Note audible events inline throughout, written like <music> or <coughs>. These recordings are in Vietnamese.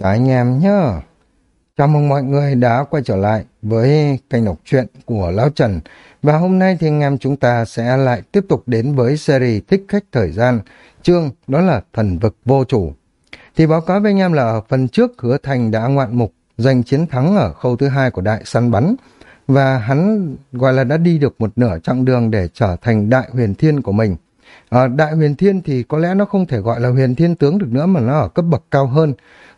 Chào anh em nhé. Chào mừng mọi người đã quay trở lại với kênh đọc truyện của Lão Trần. Và hôm nay thì anh em chúng ta sẽ lại tiếp tục đến với series Thích Khách Thời Gian. Chương đó là Thần Vực Vô Chủ. Thì báo cáo với anh em là ở phần trước Hứa Thành đã ngoạn mục giành chiến thắng ở khâu thứ hai của đại săn bắn. Và hắn gọi là đã đi được một nửa chặng đường để trở thành đại huyền thiên của mình. À, đại huyền thiên thì có lẽ nó không thể gọi là huyền thiên tướng được nữa mà nó ở cấp bậc cao hơn.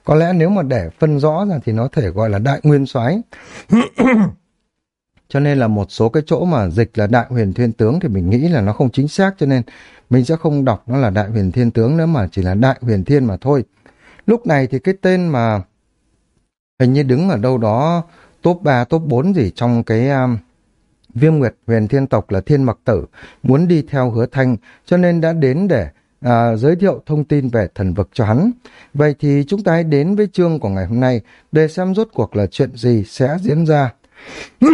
Có lẽ nếu mà để phân rõ ra thì nó thể gọi là đại nguyên soái <coughs> cho nên là một số cái chỗ mà dịch là đại huyền thiên tướng thì mình nghĩ là nó không chính xác cho nên mình sẽ không đọc nó là đại huyền thiên tướng nữa mà chỉ là đại huyền thiên mà thôi. Lúc này thì cái tên mà hình như đứng ở đâu đó top 3, top 4 gì trong cái um, Viêm Nguyệt huyền thiên tộc là Thiên Mặc Tử, muốn đi theo hứa thanh, cho nên đã đến để à, giới thiệu thông tin về thần vực cho hắn. Vậy thì chúng ta hãy đến với chương của ngày hôm nay để xem rốt cuộc là chuyện gì sẽ diễn ra. <coughs>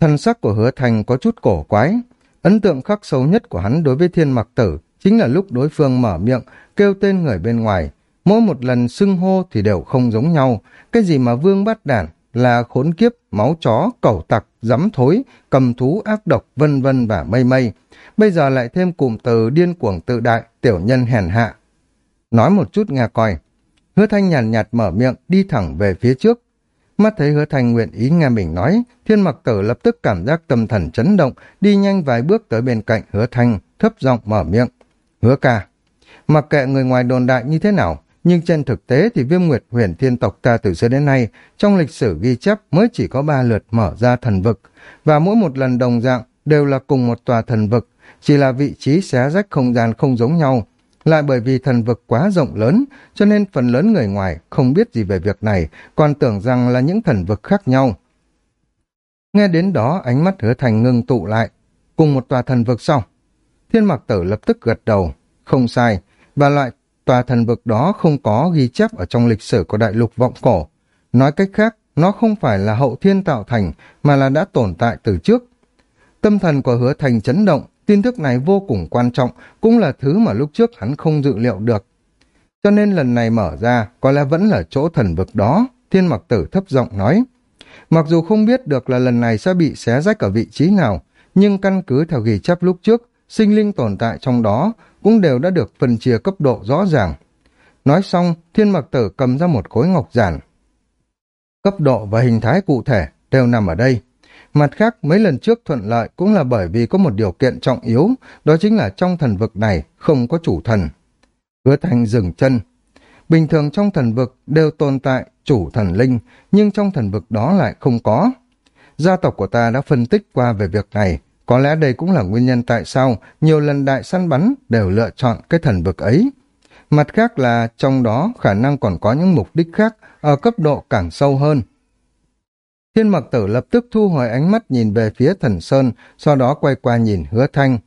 Thần sắc của hứa thành có chút cổ quái. Ấn tượng khắc sâu nhất của hắn đối với thiên mặc tử chính là lúc đối phương mở miệng kêu tên người bên ngoài. Mỗi một lần xưng hô thì đều không giống nhau. Cái gì mà vương bắt đản là khốn kiếp, máu chó, cẩu tặc, dám thối, cầm thú ác độc, vân vân và mây mây. Bây giờ lại thêm cụm từ điên cuồng tự đại, tiểu nhân hèn hạ. Nói một chút nghe coi. Hứa thanh nhàn nhạt, nhạt mở miệng, đi thẳng về phía trước. Mắt thấy hứa thanh nguyện ý nghe mình nói, thiên mặc tử lập tức cảm giác tâm thần chấn động, đi nhanh vài bước tới bên cạnh hứa thanh, thấp giọng mở miệng. Hứa ca. Mặc kệ người ngoài đồn đại như thế nào, nhưng trên thực tế thì viêm nguyệt huyền thiên tộc ta từ xưa đến nay, trong lịch sử ghi chép mới chỉ có ba lượt mở ra thần vực, và mỗi một lần đồng dạng đều là cùng một tòa thần vực, chỉ là vị trí xé rách không gian không giống nhau. Lại bởi vì thần vực quá rộng lớn, cho nên phần lớn người ngoài không biết gì về việc này, còn tưởng rằng là những thần vực khác nhau. Nghe đến đó, ánh mắt hứa thành ngưng tụ lại. Cùng một tòa thần vực sau. Thiên mặc tử lập tức gật đầu. Không sai. Và loại tòa thần vực đó không có ghi chép ở trong lịch sử của đại lục vọng cổ. Nói cách khác, nó không phải là hậu thiên tạo thành, mà là đã tồn tại từ trước. Tâm thần của hứa thành chấn động, tin tức này vô cùng quan trọng, cũng là thứ mà lúc trước hắn không dự liệu được. Cho nên lần này mở ra, có lẽ vẫn là chỗ thần vực đó, thiên mặc tử thấp giọng nói. Mặc dù không biết được là lần này sẽ bị xé rách ở vị trí nào, nhưng căn cứ theo ghi chép lúc trước, sinh linh tồn tại trong đó cũng đều đã được phân chia cấp độ rõ ràng. Nói xong, thiên mặc tử cầm ra một khối ngọc giản. Cấp độ và hình thái cụ thể đều nằm ở đây. Mặt khác, mấy lần trước thuận lợi cũng là bởi vì có một điều kiện trọng yếu, đó chính là trong thần vực này không có chủ thần. Hứa thành dừng chân. Bình thường trong thần vực đều tồn tại chủ thần linh, nhưng trong thần vực đó lại không có. Gia tộc của ta đã phân tích qua về việc này, có lẽ đây cũng là nguyên nhân tại sao nhiều lần đại săn bắn đều lựa chọn cái thần vực ấy. Mặt khác là trong đó khả năng còn có những mục đích khác ở cấp độ càng sâu hơn. Thiên mặc tử lập tức thu hồi ánh mắt nhìn về phía thần Sơn, sau đó quay qua nhìn hứa thanh.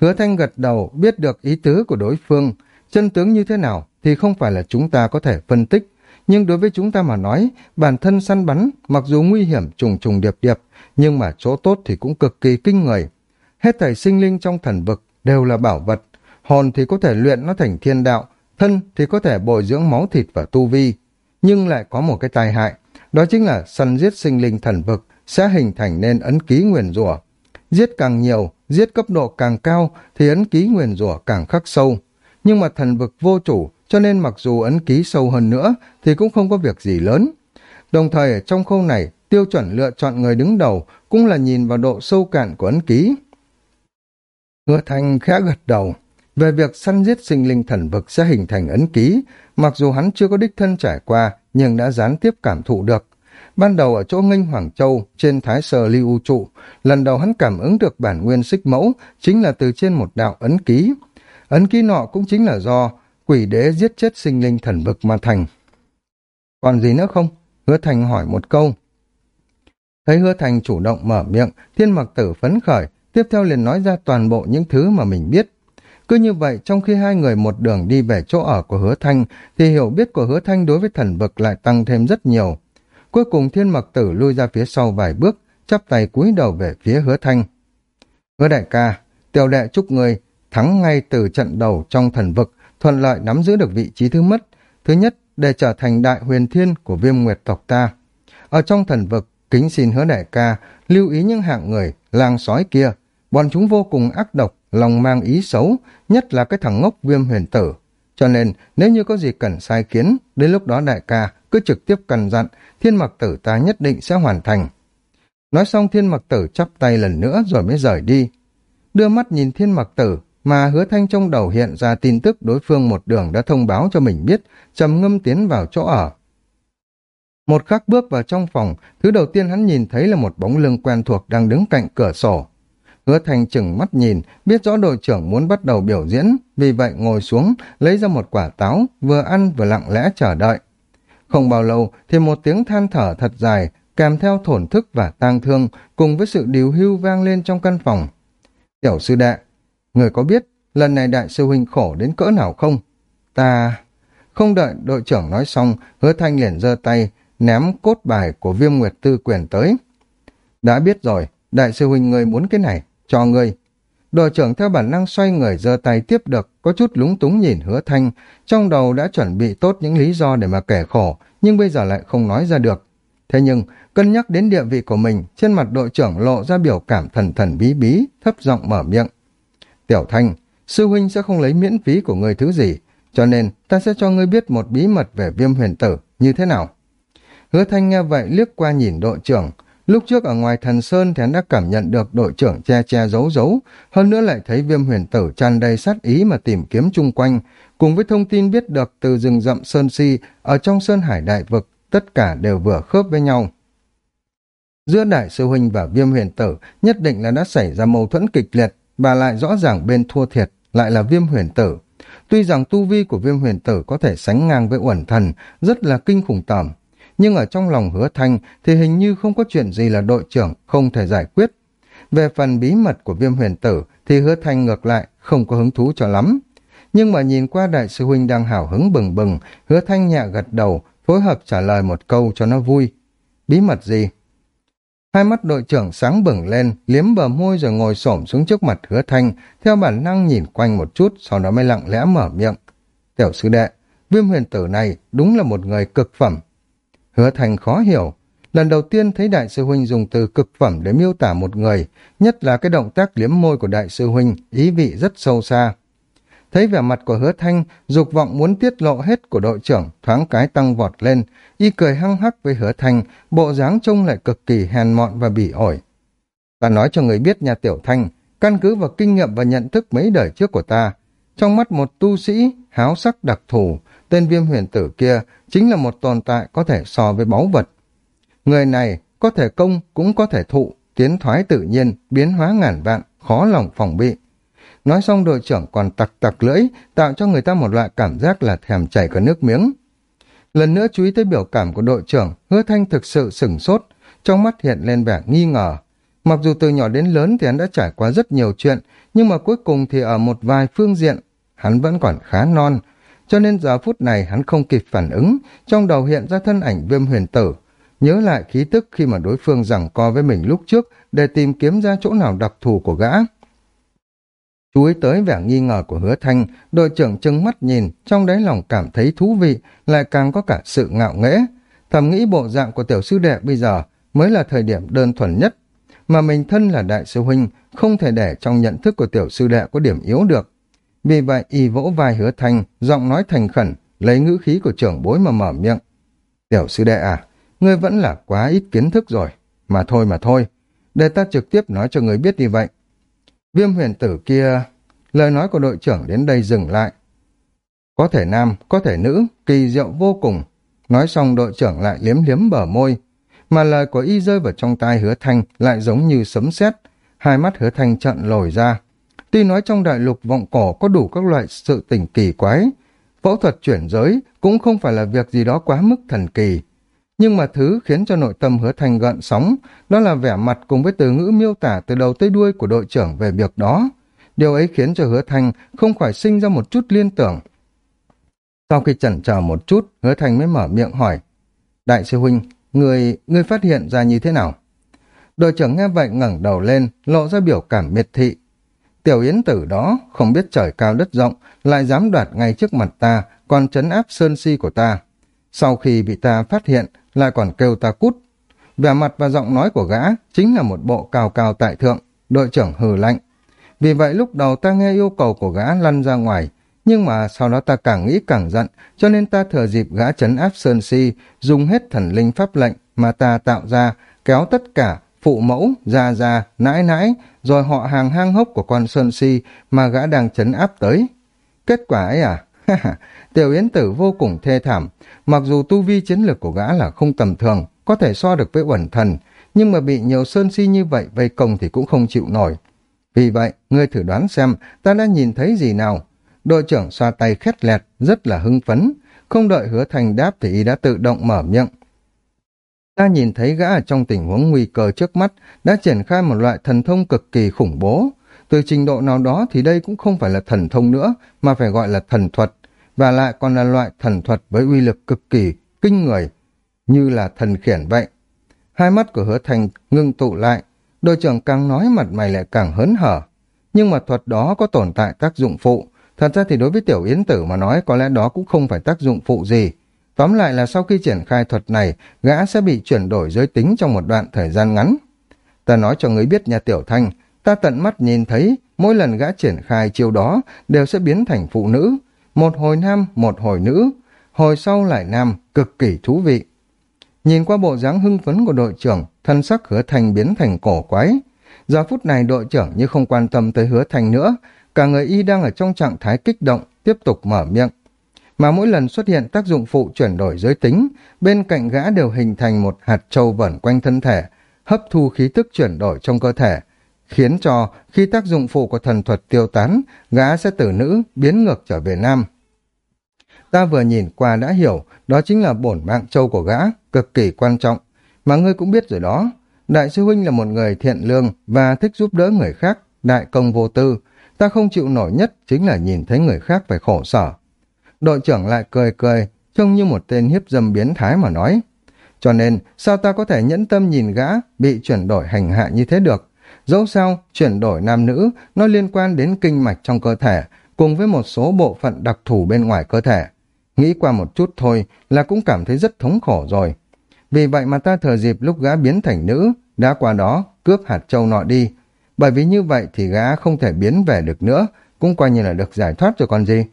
Hứa thanh gật đầu biết được ý tứ của đối phương, chân tướng như thế nào thì không phải là chúng ta có thể phân tích, nhưng đối với chúng ta mà nói, bản thân săn bắn mặc dù nguy hiểm trùng trùng điệp điệp, nhưng mà chỗ tốt thì cũng cực kỳ kinh người. Hết thảy sinh linh trong thần vực đều là bảo vật, hồn thì có thể luyện nó thành thiên đạo, thân thì có thể bồi dưỡng máu thịt và tu vi. Nhưng lại có một cái tai hại, đó chính là săn giết sinh linh thần vực sẽ hình thành nên ấn ký nguyền rủa. Giết càng nhiều, giết cấp độ càng cao thì ấn ký nguyền rủa càng khắc sâu. Nhưng mà thần vực vô chủ, cho nên mặc dù ấn ký sâu hơn nữa thì cũng không có việc gì lớn. Đồng thời trong khâu này, tiêu chuẩn lựa chọn người đứng đầu cũng là nhìn vào độ sâu cạn của ấn ký. Hứa Thanh khẽ gật đầu. Về việc săn giết sinh linh thần vực sẽ hình thành ấn ký, mặc dù hắn chưa có đích thân trải qua, nhưng đã gián tiếp cảm thụ được. Ban đầu ở chỗ nghênh Hoàng Châu, trên Thái Sơ Lưu Trụ, lần đầu hắn cảm ứng được bản nguyên xích mẫu, chính là từ trên một đạo ấn ký. Ấn ký nọ cũng chính là do quỷ đế giết chết sinh linh thần vực mà thành. Còn gì nữa không? Hứa Thành hỏi một câu. Thấy Hứa Thành chủ động mở miệng, thiên mặc tử phấn khởi, tiếp theo liền nói ra toàn bộ những thứ mà mình biết. Cứ như vậy, trong khi hai người một đường đi về chỗ ở của hứa thanh, thì hiểu biết của hứa thanh đối với thần vực lại tăng thêm rất nhiều. Cuối cùng thiên mặc tử lui ra phía sau vài bước, chắp tay cúi đầu về phía hứa thanh. Hứa đại ca, tiểu đệ chúc người thắng ngay từ trận đầu trong thần vực, thuận lợi nắm giữ được vị trí thứ mất. Thứ nhất, để trở thành đại huyền thiên của viêm nguyệt tộc ta. Ở trong thần vực, kính xin hứa đại ca, lưu ý những hạng người, lang sói kia. Bọn chúng vô cùng ác độc, lòng mang ý xấu, nhất là cái thằng ngốc viêm huyền tử. Cho nên, nếu như có gì cần sai kiến, đến lúc đó đại ca cứ trực tiếp cần dặn, thiên mặc tử ta nhất định sẽ hoàn thành. Nói xong thiên mặc tử chắp tay lần nữa rồi mới rời đi. Đưa mắt nhìn thiên mặc tử, mà hứa thanh trong đầu hiện ra tin tức đối phương một đường đã thông báo cho mình biết, trầm ngâm tiến vào chỗ ở. Một khắc bước vào trong phòng, thứ đầu tiên hắn nhìn thấy là một bóng lưng quen thuộc đang đứng cạnh cửa sổ. Hứa thành chừng mắt nhìn, biết rõ đội trưởng muốn bắt đầu biểu diễn, vì vậy ngồi xuống, lấy ra một quả táo, vừa ăn vừa lặng lẽ chờ đợi. Không bao lâu thì một tiếng than thở thật dài, kèm theo thổn thức và tang thương, cùng với sự điều hưu vang lên trong căn phòng. Tiểu sư đệ, người có biết lần này đại sư huynh khổ đến cỡ nào không? Ta... Không đợi đội trưởng nói xong, hứa thanh liền giơ tay, ném cốt bài của viêm nguyệt tư quyền tới. Đã biết rồi, đại sư huynh người muốn cái này, cho ngươi. Đội trưởng theo bản năng xoay người giơ tay tiếp được, có chút lúng túng nhìn hứa thanh, trong đầu đã chuẩn bị tốt những lý do để mà kể khổ, nhưng bây giờ lại không nói ra được. Thế nhưng, cân nhắc đến địa vị của mình, trên mặt đội trưởng lộ ra biểu cảm thần thần bí bí, thấp giọng mở miệng. Tiểu Thanh, sư huynh sẽ không lấy miễn phí của người thứ gì, cho nên ta sẽ cho ngươi biết một bí mật về viêm huyền tử, như thế nào? Hứa Thanh nghe vậy liếc qua nhìn đội trưởng, Lúc trước ở ngoài thần sơn thì hắn đã cảm nhận được đội trưởng che che giấu giấu, hơn nữa lại thấy viêm huyền tử tràn đầy sát ý mà tìm kiếm chung quanh, cùng với thông tin biết được từ rừng rậm sơn si ở trong sơn hải đại vực, tất cả đều vừa khớp với nhau. Giữa đại sư huynh và viêm huyền tử nhất định là đã xảy ra mâu thuẫn kịch liệt và lại rõ ràng bên thua thiệt lại là viêm huyền tử. Tuy rằng tu vi của viêm huyền tử có thể sánh ngang với uẩn thần, rất là kinh khủng tởm, nhưng ở trong lòng hứa thanh thì hình như không có chuyện gì là đội trưởng không thể giải quyết. Về phần bí mật của viêm huyền tử thì hứa thanh ngược lại không có hứng thú cho lắm. Nhưng mà nhìn qua đại sư huynh đang hào hứng bừng bừng, hứa thanh nhẹ gật đầu, phối hợp trả lời một câu cho nó vui. Bí mật gì? Hai mắt đội trưởng sáng bừng lên, liếm bờ môi rồi ngồi xổm xuống trước mặt hứa thanh, theo bản năng nhìn quanh một chút, sau đó mới lặng lẽ mở miệng. Tiểu sư đệ, viêm huyền tử này đúng là một người cực phẩm, Hứa Thành khó hiểu. Lần đầu tiên thấy Đại sư Huynh dùng từ cực phẩm để miêu tả một người, nhất là cái động tác liếm môi của Đại sư Huynh, ý vị rất sâu xa. Thấy vẻ mặt của hứa thanh, dục vọng muốn tiết lộ hết của đội trưởng, thoáng cái tăng vọt lên, y cười hăng hắc với hứa thanh, bộ dáng trông lại cực kỳ hèn mọn và bỉ ổi. Ta nói cho người biết nhà tiểu thanh, căn cứ vào kinh nghiệm và nhận thức mấy đời trước của ta, trong mắt một tu sĩ, háo sắc đặc thù, tên viêm huyền tử kia chính là một tồn tại có thể so với báu vật. Người này có thể công cũng có thể thụ, tiến thoái tự nhiên, biến hóa ngàn vạn, khó lòng phòng bị. Nói xong đội trưởng còn tặc tặc lưỡi, tạo cho người ta một loại cảm giác là thèm chảy cả nước miếng. Lần nữa chú ý tới biểu cảm của đội trưởng, hứa thanh thực sự sửng sốt, trong mắt hiện lên vẻ nghi ngờ. Mặc dù từ nhỏ đến lớn thì hắn đã trải qua rất nhiều chuyện, nhưng mà cuối cùng thì ở một vài phương diện, hắn vẫn còn khá non, cho nên giờ phút này hắn không kịp phản ứng, trong đầu hiện ra thân ảnh viêm huyền tử, nhớ lại khí tức khi mà đối phương giằng co với mình lúc trước để tìm kiếm ra chỗ nào đặc thù của gã. Chú ý tới vẻ nghi ngờ của hứa thanh, đội trưởng trừng mắt nhìn, trong đáy lòng cảm thấy thú vị, lại càng có cả sự ngạo nghễ. Thầm nghĩ bộ dạng của tiểu sư đệ bây giờ mới là thời điểm đơn thuần nhất, mà mình thân là đại sư huynh, không thể để trong nhận thức của tiểu sư đệ có điểm yếu được. Vì vậy y vỗ vai hứa thanh, giọng nói thành khẩn, lấy ngữ khí của trưởng bối mà mở miệng. Tiểu sư đệ à, ngươi vẫn là quá ít kiến thức rồi. Mà thôi mà thôi, để ta trực tiếp nói cho ngươi biết như vậy. Viêm huyền tử kia, lời nói của đội trưởng đến đây dừng lại. Có thể nam, có thể nữ, kỳ diệu vô cùng. Nói xong đội trưởng lại liếm liếm bờ môi. Mà lời của y rơi vào trong tai hứa thanh lại giống như sấm sét Hai mắt hứa thanh trận lồi ra. Tuy nói trong đại lục vọng cổ có đủ các loại sự tình kỳ quái, phẫu thuật chuyển giới cũng không phải là việc gì đó quá mức thần kỳ. Nhưng mà thứ khiến cho nội tâm hứa thành gợn sóng, đó là vẻ mặt cùng với từ ngữ miêu tả từ đầu tới đuôi của đội trưởng về việc đó. Điều ấy khiến cho hứa thành không khỏi sinh ra một chút liên tưởng. Sau khi chần chờ một chút, hứa thành mới mở miệng hỏi. Đại sư huynh, người, người phát hiện ra như thế nào? Đội trưởng nghe vậy ngẩng đầu lên, lộ ra biểu cảm miệt thị, Tiểu yến tử đó không biết trời cao đất rộng, lại dám đoạt ngay trước mặt ta, còn trấn áp sơn si của ta. Sau khi bị ta phát hiện, lại còn kêu ta cút. Vẻ mặt và giọng nói của gã chính là một bộ cao cao tại thượng, đội trưởng hừ lạnh. Vì vậy lúc đầu ta nghe yêu cầu của gã lăn ra ngoài, nhưng mà sau đó ta càng nghĩ càng giận, cho nên ta thừa dịp gã trấn áp Sơn Si, dùng hết thần linh pháp lệnh mà ta tạo ra, kéo tất cả phụ mẫu, già già, nãi nãi, rồi họ hàng hang hốc của con Sơn Si mà gã đang chấn áp tới. Kết quả ấy à? <laughs> Tiểu Yến Tử vô cùng thê thảm, mặc dù tu vi chiến lược của gã là không tầm thường, có thể so được với uẩn thần, nhưng mà bị nhiều Sơn Si như vậy vây công thì cũng không chịu nổi. Vì vậy, ngươi thử đoán xem ta đã nhìn thấy gì nào. Đội trưởng xoa tay khét lẹt, rất là hưng phấn. Không đợi hứa thành đáp thì y đã tự động mở miệng. Ta nhìn thấy gã ở trong tình huống nguy cơ trước mắt đã triển khai một loại thần thông cực kỳ khủng bố. Từ trình độ nào đó thì đây cũng không phải là thần thông nữa, mà phải gọi là thần thuật, và lại còn là loại thần thuật với uy lực cực kỳ, kinh người, như là thần khiển vậy. Hai mắt của hứa thành ngưng tụ lại, đội trưởng càng nói mặt mày lại càng hớn hở. Nhưng mà thuật đó có tồn tại tác dụng phụ, thật ra thì đối với tiểu yến tử mà nói có lẽ đó cũng không phải tác dụng phụ gì, Tóm lại là sau khi triển khai thuật này, gã sẽ bị chuyển đổi giới tính trong một đoạn thời gian ngắn. Ta nói cho ngươi biết nhà tiểu thanh, ta tận mắt nhìn thấy mỗi lần gã triển khai chiêu đó đều sẽ biến thành phụ nữ. Một hồi nam, một hồi nữ, hồi sau lại nam, cực kỳ thú vị. Nhìn qua bộ dáng hưng phấn của đội trưởng, thân sắc hứa thành biến thành cổ quái. Giờ phút này đội trưởng như không quan tâm tới hứa thành nữa, cả người y đang ở trong trạng thái kích động, tiếp tục mở miệng mà mỗi lần xuất hiện tác dụng phụ chuyển đổi giới tính, bên cạnh gã đều hình thành một hạt trâu vẩn quanh thân thể, hấp thu khí tức chuyển đổi trong cơ thể, khiến cho khi tác dụng phụ của thần thuật tiêu tán, gã sẽ từ nữ biến ngược trở về nam. Ta vừa nhìn qua đã hiểu, đó chính là bổn mạng châu của gã, cực kỳ quan trọng. Mà ngươi cũng biết rồi đó, đại sư huynh là một người thiện lương và thích giúp đỡ người khác, đại công vô tư. Ta không chịu nổi nhất chính là nhìn thấy người khác phải khổ sở. Đội trưởng lại cười cười, trông như một tên hiếp dâm biến thái mà nói. Cho nên, sao ta có thể nhẫn tâm nhìn gã bị chuyển đổi hành hạ như thế được? Dẫu sao, chuyển đổi nam nữ, nó liên quan đến kinh mạch trong cơ thể, cùng với một số bộ phận đặc thù bên ngoài cơ thể. Nghĩ qua một chút thôi là cũng cảm thấy rất thống khổ rồi. Vì vậy mà ta thừa dịp lúc gã biến thành nữ, đã qua đó cướp hạt châu nọ đi. Bởi vì như vậy thì gã không thể biến về được nữa, cũng coi như là được giải thoát rồi còn gì.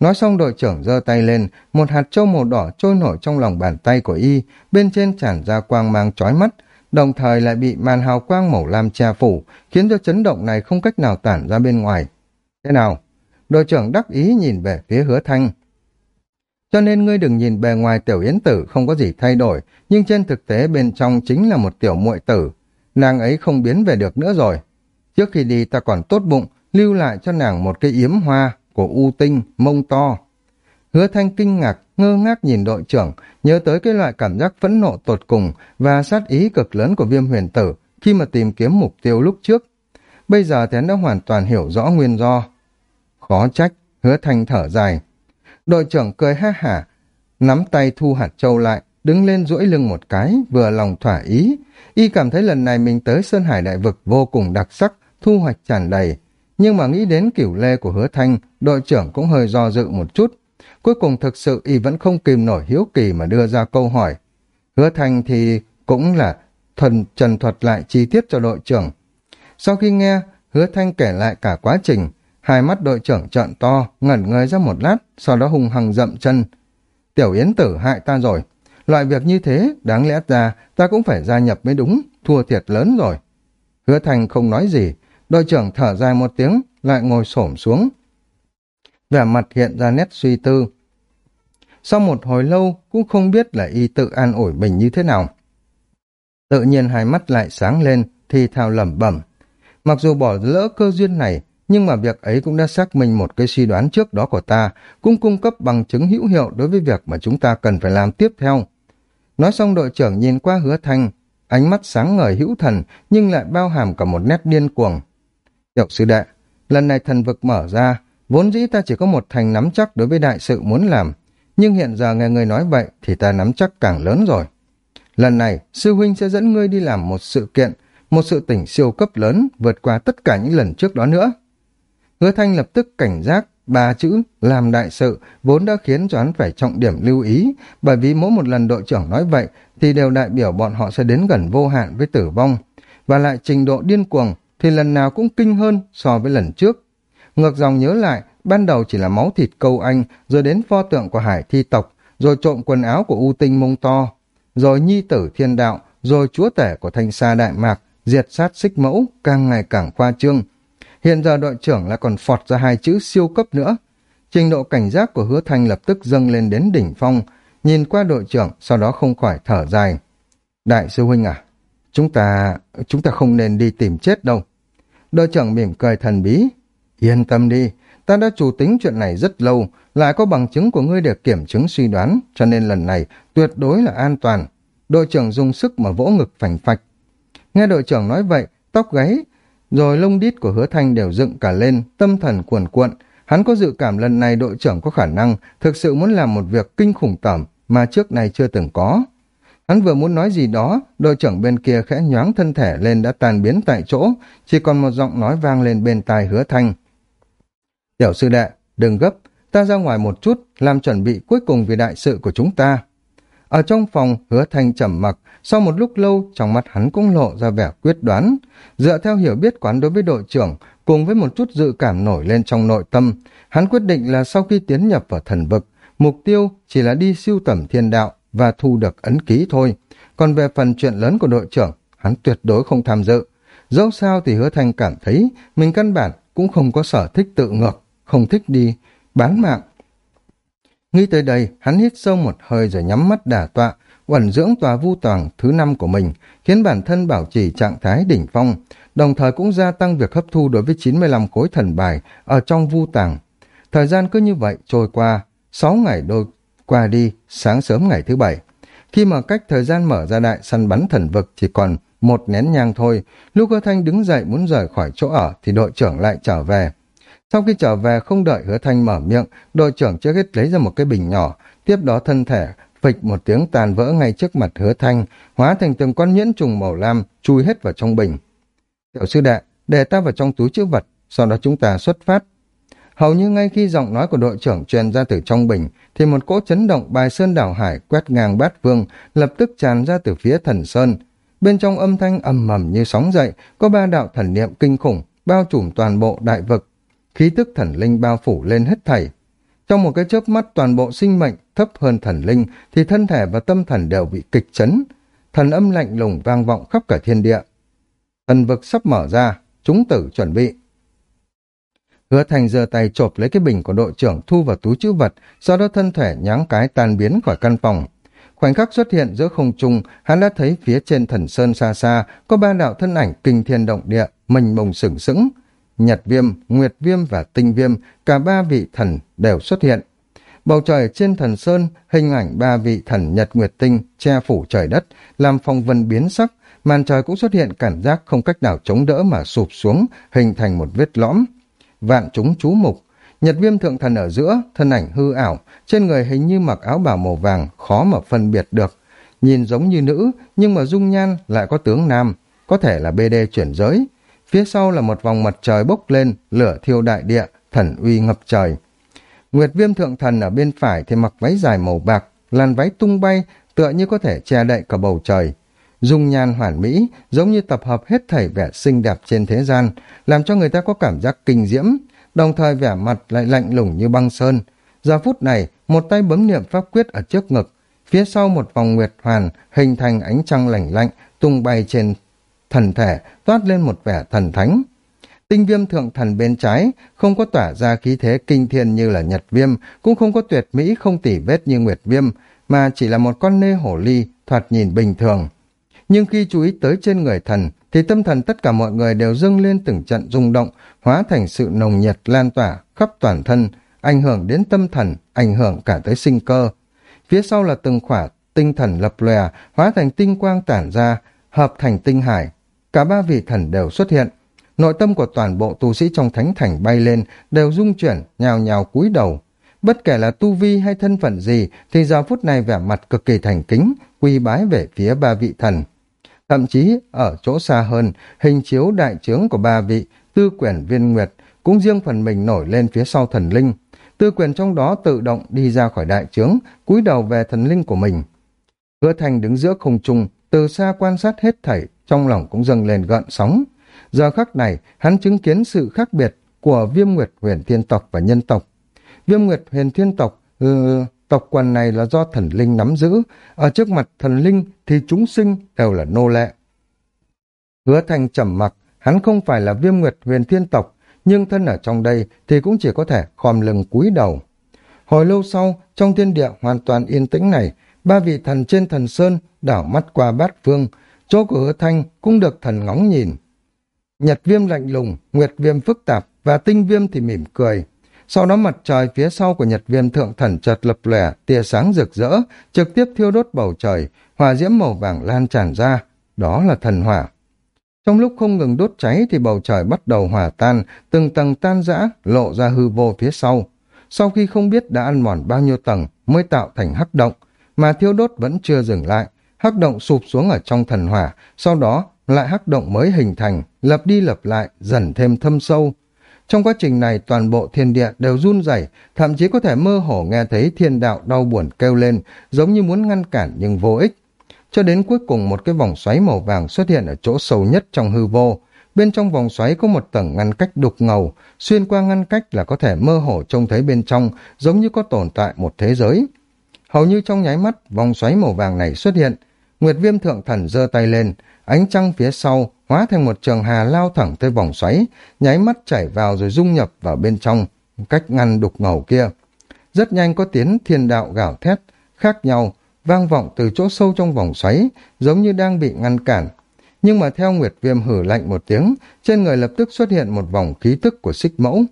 Nói xong đội trưởng giơ tay lên, một hạt châu màu đỏ trôi nổi trong lòng bàn tay của y, bên trên tràn ra quang mang chói mắt, đồng thời lại bị màn hào quang màu lam che phủ, khiến cho chấn động này không cách nào tản ra bên ngoài. Thế nào? Đội trưởng đắc ý nhìn về phía hứa thanh. Cho nên ngươi đừng nhìn bề ngoài tiểu yến tử không có gì thay đổi, nhưng trên thực tế bên trong chính là một tiểu muội tử. Nàng ấy không biến về được nữa rồi. Trước khi đi ta còn tốt bụng, lưu lại cho nàng một cái yếm hoa của U Tinh, mông to. Hứa Thanh kinh ngạc, ngơ ngác nhìn đội trưởng, nhớ tới cái loại cảm giác phẫn nộ tột cùng và sát ý cực lớn của viêm huyền tử khi mà tìm kiếm mục tiêu lúc trước. Bây giờ thì hắn đã hoàn toàn hiểu rõ nguyên do. Khó trách, hứa Thanh thở dài. Đội trưởng cười ha hả, nắm tay thu hạt châu lại, đứng lên duỗi lưng một cái, vừa lòng thỏa ý. Y cảm thấy lần này mình tới Sơn Hải Đại Vực vô cùng đặc sắc, thu hoạch tràn đầy, nhưng mà nghĩ đến kiểu lê của hứa thanh, đội trưởng cũng hơi do dự một chút. Cuối cùng thực sự y vẫn không kìm nổi hiếu kỳ mà đưa ra câu hỏi. Hứa thanh thì cũng là thần trần thuật lại chi tiết cho đội trưởng. Sau khi nghe, hứa thanh kể lại cả quá trình, hai mắt đội trưởng trợn to, ngẩn người ra một lát, sau đó hùng hằng dậm chân. Tiểu Yến tử hại ta rồi. Loại việc như thế, đáng lẽ ra ta cũng phải gia nhập mới đúng, thua thiệt lớn rồi. Hứa Thanh không nói gì, Đội trưởng thở dài một tiếng, lại ngồi xổm xuống. Vẻ mặt hiện ra nét suy tư. Sau một hồi lâu, cũng không biết là y tự an ủi mình như thế nào. Tự nhiên hai mắt lại sáng lên, thì thào lẩm bẩm. Mặc dù bỏ lỡ cơ duyên này, nhưng mà việc ấy cũng đã xác minh một cái suy đoán trước đó của ta, cũng cung cấp bằng chứng hữu hiệu đối với việc mà chúng ta cần phải làm tiếp theo. Nói xong đội trưởng nhìn qua hứa thanh, ánh mắt sáng ngời hữu thần nhưng lại bao hàm cả một nét điên cuồng. Tiểu sư đệ, lần này thần vực mở ra, vốn dĩ ta chỉ có một thành nắm chắc đối với đại sự muốn làm, nhưng hiện giờ nghe người nói vậy thì ta nắm chắc càng lớn rồi. Lần này, sư huynh sẽ dẫn ngươi đi làm một sự kiện, một sự tỉnh siêu cấp lớn vượt qua tất cả những lần trước đó nữa. Hứa Thanh lập tức cảnh giác, ba chữ làm đại sự vốn đã khiến cho hắn phải trọng điểm lưu ý, bởi vì mỗi một lần đội trưởng nói vậy thì đều đại biểu bọn họ sẽ đến gần vô hạn với tử vong. Và lại trình độ điên cuồng thì lần nào cũng kinh hơn so với lần trước. Ngược dòng nhớ lại, ban đầu chỉ là máu thịt câu anh, rồi đến pho tượng của hải thi tộc, rồi trộm quần áo của U Tinh Mông To, rồi nhi tử thiên đạo, rồi chúa tể của thanh sa Đại Mạc, diệt sát xích mẫu, càng ngày càng khoa trương. Hiện giờ đội trưởng lại còn phọt ra hai chữ siêu cấp nữa. Trình độ cảnh giác của hứa thanh lập tức dâng lên đến đỉnh phong, nhìn qua đội trưởng, sau đó không khỏi thở dài. Đại sư huynh à, chúng ta, chúng ta không nên đi tìm chết đâu. Đội trưởng mỉm cười thần bí. Yên tâm đi, ta đã chủ tính chuyện này rất lâu, lại có bằng chứng của ngươi để kiểm chứng suy đoán, cho nên lần này tuyệt đối là an toàn. Đội trưởng dùng sức mà vỗ ngực phành phạch. Nghe đội trưởng nói vậy, tóc gáy, rồi lông đít của hứa thanh đều dựng cả lên, tâm thần cuồn cuộn. Hắn có dự cảm lần này đội trưởng có khả năng thực sự muốn làm một việc kinh khủng tởm mà trước này chưa từng có. Hắn vừa muốn nói gì đó, đội trưởng bên kia khẽ nhoáng thân thể lên đã tan biến tại chỗ, chỉ còn một giọng nói vang lên bên tai hứa thanh. Tiểu sư đệ, đừng gấp, ta ra ngoài một chút, làm chuẩn bị cuối cùng vì đại sự của chúng ta. Ở trong phòng, hứa thanh trầm mặc, sau một lúc lâu, trong mắt hắn cũng lộ ra vẻ quyết đoán. Dựa theo hiểu biết quán đối với đội trưởng, cùng với một chút dự cảm nổi lên trong nội tâm, hắn quyết định là sau khi tiến nhập vào thần vực, mục tiêu chỉ là đi siêu tầm thiên đạo và thu được ấn ký thôi. Còn về phần chuyện lớn của đội trưởng, hắn tuyệt đối không tham dự. Dẫu sao thì hứa thanh cảm thấy mình căn bản cũng không có sở thích tự ngược, không thích đi, bán mạng. Nghĩ tới đây, hắn hít sâu một hơi rồi nhắm mắt đả tọa, uẩn dưỡng tòa vu toàn thứ năm của mình, khiến bản thân bảo trì trạng thái đỉnh phong, đồng thời cũng gia tăng việc hấp thu đối với 95 khối thần bài ở trong vu tàng. Thời gian cứ như vậy trôi qua, 6 ngày đôi qua đi, sáng sớm ngày thứ bảy. Khi mà cách thời gian mở ra đại săn bắn thần vực chỉ còn một nén nhang thôi, lúc cơ thanh đứng dậy muốn rời khỏi chỗ ở thì đội trưởng lại trở về. Sau khi trở về không đợi hứa thanh mở miệng, đội trưởng trước hết lấy ra một cái bình nhỏ, tiếp đó thân thể phịch một tiếng tàn vỡ ngay trước mặt hứa thanh, hóa thành từng con nhẫn trùng màu lam, chui hết vào trong bình. Tiểu sư đệ, để ta vào trong túi chữ vật, sau đó chúng ta xuất phát. Hầu như ngay khi giọng nói của đội trưởng truyền ra từ trong bình, thì một cỗ chấn động bài sơn đảo hải quét ngang bát vương, lập tức tràn ra từ phía thần sơn. Bên trong âm thanh ầm mầm như sóng dậy, có ba đạo thần niệm kinh khủng, bao trùm toàn bộ đại vực. Khí tức thần linh bao phủ lên hết thảy. Trong một cái chớp mắt toàn bộ sinh mệnh thấp hơn thần linh, thì thân thể và tâm thần đều bị kịch chấn. Thần âm lạnh lùng vang vọng khắp cả thiên địa. Thần vực sắp mở ra, chúng tử chuẩn bị. Hứa Thành giơ tay chộp lấy cái bình của đội trưởng thu vào túi chữ vật, sau đó thân thể nháng cái tan biến khỏi căn phòng. Khoảnh khắc xuất hiện giữa không trung, hắn đã thấy phía trên thần sơn xa xa có ba đạo thân ảnh kinh thiên động địa, mình mông sừng sững. Nhật viêm, nguyệt viêm và tinh viêm, cả ba vị thần đều xuất hiện. Bầu trời trên thần sơn, hình ảnh ba vị thần nhật nguyệt tinh che phủ trời đất, làm phong vân biến sắc, màn trời cũng xuất hiện cảm giác không cách nào chống đỡ mà sụp xuống, hình thành một vết lõm vạn chúng chú mục. Nhật viêm thượng thần ở giữa, thân ảnh hư ảo, trên người hình như mặc áo bào màu vàng, khó mà phân biệt được. Nhìn giống như nữ, nhưng mà dung nhan lại có tướng nam, có thể là BD chuyển giới. Phía sau là một vòng mặt trời bốc lên, lửa thiêu đại địa, thần uy ngập trời. Nguyệt viêm thượng thần ở bên phải thì mặc váy dài màu bạc, làn váy tung bay, tựa như có thể che đậy cả bầu trời. Dung nhan hoàn mỹ, giống như tập hợp hết thảy vẻ xinh đẹp trên thế gian, làm cho người ta có cảm giác kinh diễm, đồng thời vẻ mặt lại lạnh lùng như băng sơn. Giờ phút này, một tay bấm niệm pháp quyết ở trước ngực, phía sau một vòng nguyệt hoàn hình thành ánh trăng lạnh lạnh tung bay trên thần thể, toát lên một vẻ thần thánh. Tinh viêm thượng thần bên trái không có tỏa ra khí thế kinh thiên như là nhật viêm, cũng không có tuyệt mỹ không tỉ vết như nguyệt viêm, mà chỉ là một con nê hổ ly thoạt nhìn bình thường nhưng khi chú ý tới trên người thần, thì tâm thần tất cả mọi người đều dâng lên từng trận rung động, hóa thành sự nồng nhiệt lan tỏa khắp toàn thân, ảnh hưởng đến tâm thần, ảnh hưởng cả tới sinh cơ. Phía sau là từng khỏa tinh thần lập lòe, hóa thành tinh quang tản ra, hợp thành tinh hải. Cả ba vị thần đều xuất hiện. Nội tâm của toàn bộ tu sĩ trong thánh thành bay lên, đều rung chuyển, nhào nhào cúi đầu. Bất kể là tu vi hay thân phận gì, thì giờ phút này vẻ mặt cực kỳ thành kính, quy bái về phía ba vị thần. Thậm chí, ở chỗ xa hơn, hình chiếu đại trướng của ba vị tư quyển viên nguyệt cũng riêng phần mình nổi lên phía sau thần linh. Tư quyền trong đó tự động đi ra khỏi đại trướng, cúi đầu về thần linh của mình. Hứa thành đứng giữa không trung, từ xa quan sát hết thảy, trong lòng cũng dâng lên gợn sóng. Giờ khắc này, hắn chứng kiến sự khác biệt của viêm nguyệt huyền thiên tộc và nhân tộc. Viêm nguyệt huyền thiên tộc, ừ, tộc quần này là do thần linh nắm giữ, ở trước mặt thần linh thì chúng sinh đều là nô lệ. Hứa thành trầm mặc, hắn không phải là viêm nguyệt huyền thiên tộc, nhưng thân ở trong đây thì cũng chỉ có thể khom lưng cúi đầu. Hồi lâu sau, trong thiên địa hoàn toàn yên tĩnh này, ba vị thần trên thần sơn đảo mắt qua bát phương, chỗ của hứa thanh cũng được thần ngóng nhìn. Nhật viêm lạnh lùng, nguyệt viêm phức tạp và tinh viêm thì mỉm cười. Sau đó mặt trời phía sau của nhật viêm thượng thần chợt lập lẻ, tia sáng rực rỡ, trực tiếp thiêu đốt bầu trời, hòa diễm màu vàng lan tràn ra. Đó là thần hỏa. Trong lúc không ngừng đốt cháy thì bầu trời bắt đầu hòa tan, từng tầng tan rã, lộ ra hư vô phía sau. Sau khi không biết đã ăn mòn bao nhiêu tầng mới tạo thành hắc động, mà thiêu đốt vẫn chưa dừng lại. Hắc động sụp xuống ở trong thần hỏa, sau đó lại hắc động mới hình thành, lập đi lập lại, dần thêm thâm sâu. Trong quá trình này toàn bộ thiên địa đều run rẩy, thậm chí có thể mơ hồ nghe thấy thiên đạo đau buồn kêu lên, giống như muốn ngăn cản nhưng vô ích. Cho đến cuối cùng một cái vòng xoáy màu vàng xuất hiện ở chỗ sâu nhất trong hư vô. Bên trong vòng xoáy có một tầng ngăn cách đục ngầu, xuyên qua ngăn cách là có thể mơ hồ trông thấy bên trong, giống như có tồn tại một thế giới. Hầu như trong nháy mắt, vòng xoáy màu vàng này xuất hiện. Nguyệt viêm thượng thần giơ tay lên, ánh trăng phía sau hóa thành một trường hà lao thẳng tới vòng xoáy, nháy mắt chảy vào rồi dung nhập vào bên trong, cách ngăn đục ngầu kia. Rất nhanh có tiếng thiên đạo gào thét, khác nhau, vang vọng từ chỗ sâu trong vòng xoáy, giống như đang bị ngăn cản. Nhưng mà theo Nguyệt Viêm hử lạnh một tiếng, trên người lập tức xuất hiện một vòng khí tức của xích mẫu.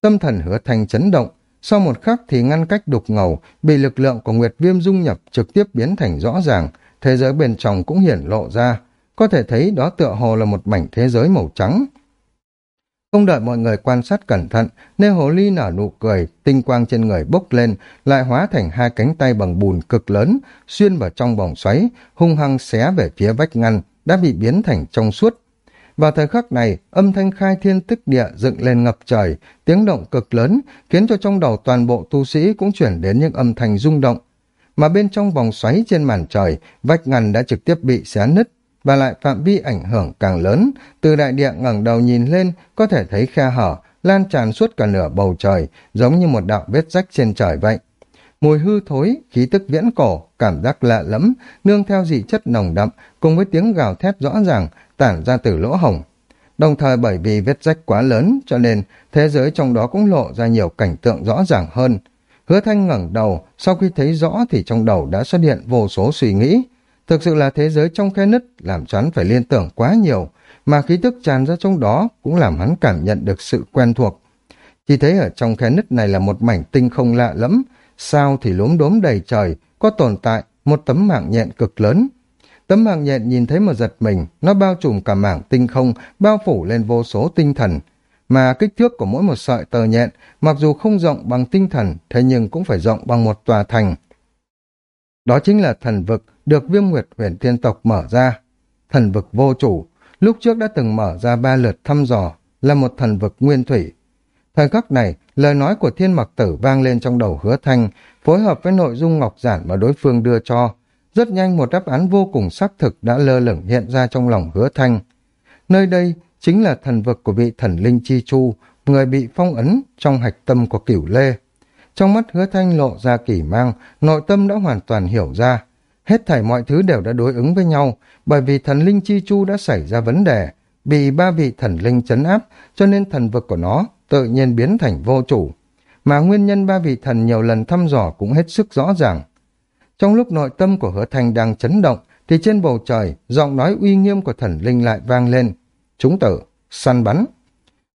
Tâm thần hứa thành chấn động, sau một khắc thì ngăn cách đục ngầu, bị lực lượng của Nguyệt Viêm dung nhập trực tiếp biến thành rõ ràng, thế giới bên trong cũng hiển lộ ra. Có thể thấy đó tựa hồ là một mảnh thế giới màu trắng. Không đợi mọi người quan sát cẩn thận, nê hồ ly nở nụ cười, tinh quang trên người bốc lên, lại hóa thành hai cánh tay bằng bùn cực lớn, xuyên vào trong vòng xoáy, hung hăng xé về phía vách ngăn, đã bị biến thành trong suốt. Vào thời khắc này, âm thanh khai thiên tức địa dựng lên ngập trời, tiếng động cực lớn, khiến cho trong đầu toàn bộ tu sĩ cũng chuyển đến những âm thanh rung động. Mà bên trong vòng xoáy trên màn trời, vách ngăn đã trực tiếp bị xé nứt, và lại phạm vi ảnh hưởng càng lớn, từ đại địa ngẩng đầu nhìn lên có thể thấy khe hở, lan tràn suốt cả nửa bầu trời, giống như một đạo vết rách trên trời vậy. Mùi hư thối, khí tức viễn cổ, cảm giác lạ lẫm, nương theo dị chất nồng đậm, cùng với tiếng gào thét rõ ràng, tản ra từ lỗ hồng Đồng thời bởi vì vết rách quá lớn, cho nên thế giới trong đó cũng lộ ra nhiều cảnh tượng rõ ràng hơn. Hứa thanh ngẩng đầu, sau khi thấy rõ thì trong đầu đã xuất hiện vô số suy nghĩ. Thực sự là thế giới trong khe nứt làm cho hắn phải liên tưởng quá nhiều, mà khí tức tràn ra trong đó cũng làm hắn cảm nhận được sự quen thuộc. Chỉ thấy ở trong khe nứt này là một mảnh tinh không lạ lẫm, sao thì lốm đốm đầy trời, có tồn tại một tấm mạng nhện cực lớn. Tấm mạng nhện nhìn thấy mà giật mình, nó bao trùm cả mảng tinh không, bao phủ lên vô số tinh thần. Mà kích thước của mỗi một sợi tờ nhện, mặc dù không rộng bằng tinh thần, thế nhưng cũng phải rộng bằng một tòa thành. Đó chính là thần vực được viêm nguyệt huyền thiên tộc mở ra. Thần vực vô chủ, lúc trước đã từng mở ra ba lượt thăm dò, là một thần vực nguyên thủy. Thời khắc này, lời nói của thiên mặc tử vang lên trong đầu hứa thanh, phối hợp với nội dung ngọc giản mà đối phương đưa cho. Rất nhanh một đáp án vô cùng xác thực đã lơ lửng hiện ra trong lòng hứa thanh. Nơi đây chính là thần vực của vị thần linh Chi Chu, người bị phong ấn trong hạch tâm của cửu lê. Trong mắt hứa thanh lộ ra kỳ mang, nội tâm đã hoàn toàn hiểu ra. Hết thảy mọi thứ đều đã đối ứng với nhau, bởi vì thần linh chi chu đã xảy ra vấn đề, bị ba vị thần linh chấn áp, cho nên thần vực của nó tự nhiên biến thành vô chủ. Mà nguyên nhân ba vị thần nhiều lần thăm dò cũng hết sức rõ ràng. Trong lúc nội tâm của hứa thành đang chấn động, thì trên bầu trời, giọng nói uy nghiêm của thần linh lại vang lên. Chúng tử, săn bắn.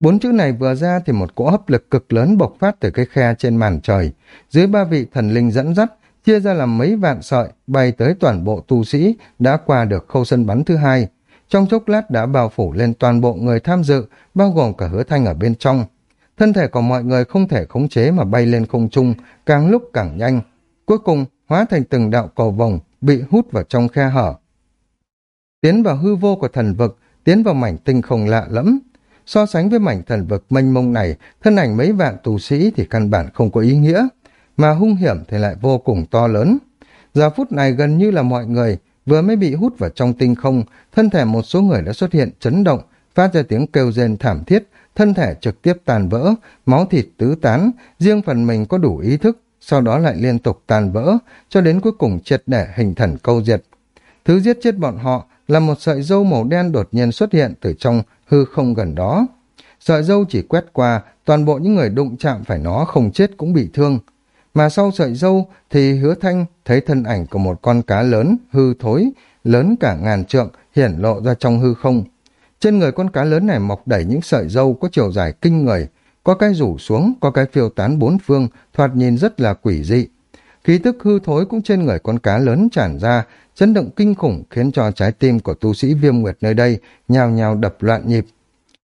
Bốn chữ này vừa ra thì một cỗ hấp lực cực lớn bộc phát từ cái khe trên màn trời. Dưới ba vị thần linh dẫn dắt, chia ra làm mấy vạn sợi, bay tới toàn bộ tu sĩ, đã qua được khâu sân bắn thứ hai. Trong chốc lát đã bao phủ lên toàn bộ người tham dự, bao gồm cả hứa thanh ở bên trong. Thân thể của mọi người không thể khống chế mà bay lên không trung, càng lúc càng nhanh. Cuối cùng, hóa thành từng đạo cầu vồng, bị hút vào trong khe hở. Tiến vào hư vô của thần vực, tiến vào mảnh tinh không lạ lẫm, so sánh với mảnh thần vực mênh mông này, thân ảnh mấy vạn tù sĩ thì căn bản không có ý nghĩa, mà hung hiểm thì lại vô cùng to lớn. Giờ phút này gần như là mọi người vừa mới bị hút vào trong tinh không, thân thể một số người đã xuất hiện chấn động, phát ra tiếng kêu rên thảm thiết, thân thể trực tiếp tàn vỡ, máu thịt tứ tán, riêng phần mình có đủ ý thức, sau đó lại liên tục tàn vỡ, cho đến cuối cùng triệt để hình thần câu diệt. Thứ giết chết bọn họ là một sợi dâu màu đen đột nhiên xuất hiện từ trong hư không gần đó. Sợi dâu chỉ quét qua, toàn bộ những người đụng chạm phải nó không chết cũng bị thương. Mà sau sợi dâu thì hứa thanh thấy thân ảnh của một con cá lớn, hư thối, lớn cả ngàn trượng, hiển lộ ra trong hư không. Trên người con cá lớn này mọc đầy những sợi dâu có chiều dài kinh người, có cái rủ xuống, có cái phiêu tán bốn phương, thoạt nhìn rất là quỷ dị. Khí tức hư thối cũng trên người con cá lớn tràn ra, chấn động kinh khủng khiến cho trái tim của tu sĩ viêm nguyệt nơi đây nhào nhào đập loạn nhịp.